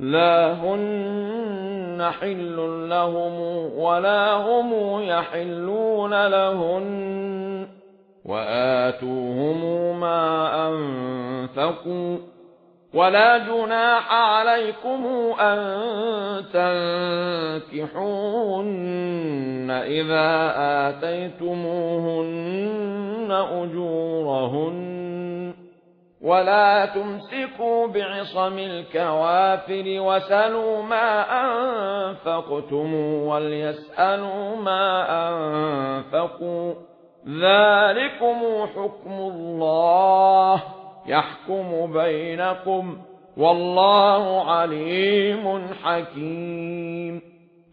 لا هن حل لهم ولا هم يحلون لهن وآتوهم ما أنفقوا ولا جناح عليكم أن تنكحون إذا آتيتموهن أجورهن ولا تمسكوا بعصم الكوافر وسلوا ما أنفقتم وليسألوا ما أنفقوا ذلكم حكم الله يحكم بينكم والله عليم حكيم